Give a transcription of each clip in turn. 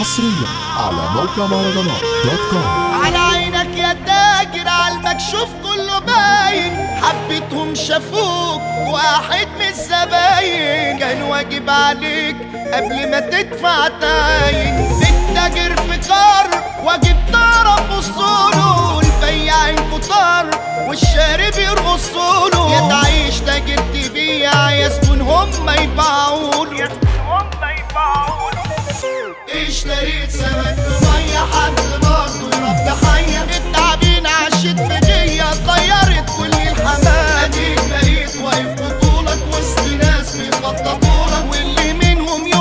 حصريا على موقع مهرجانات dot com. على عينك يا تاجر على المكشوف كله باين. حبيتهم شافوك واحد من الزباين. كان واجب عليك قبل ما تدفع تعاين. التاجر في كار واجب تعرف اصوله البياعين كتار والشاري يرقصوله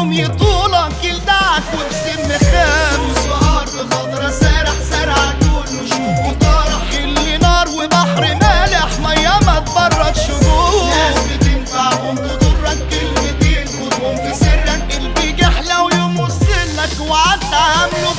منهم يوم يطولك يلدعك وبسم خام سهر بخضرة سارح زرع كله شوك وطرح اللي نار وبحر مالح. مية ما تبرد شجون ناس بتنفعهم تضرك. كلمتين خدهم في سرك. قلبي جحلة ويوم وصلك وعدت عامله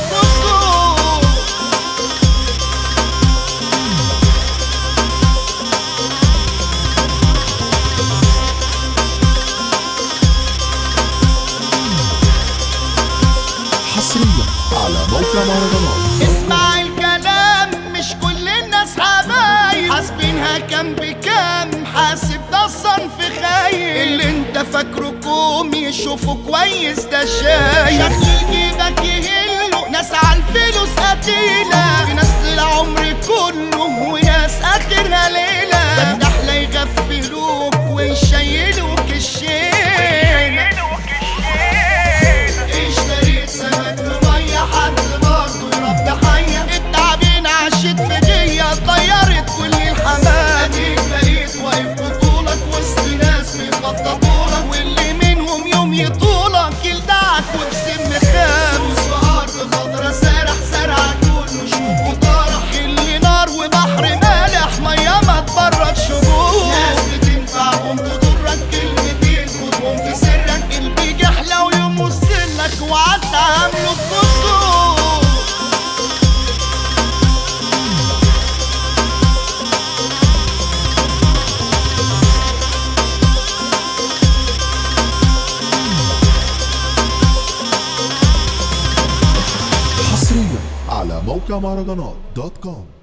اسمع الكلام مش كل الناس حبايب حاسبينها كام بكام حاسب ده الصنف خايب اللي انت فاكره كوم يشوفه كويس ده شايف شكل جيبك يهله ناس عالفلوس قتيلة. في ناس للعمر كله وناس آخرها منهم يوم يطولك حصريا